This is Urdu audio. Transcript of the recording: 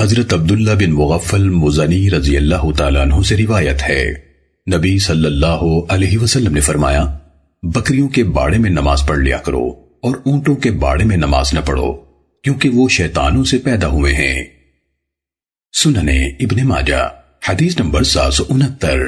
حضرت عبداللہ بن مغفل مزنی رضی اللہ تعالیٰ عنہ سے روایت ہے۔ نبی صلی اللہ علیہ وسلم نے فرمایا، بکریوں کے باڑے میں نماز پڑھ لیا کرو اور اونٹوں کے باڑے میں نماز نہ پڑھو، کیونکہ وہ شیطانوں سے پیدا ہوئے ہیں۔ سننے ابن ماجہ، حدیث نمبر سات سو انہتر۔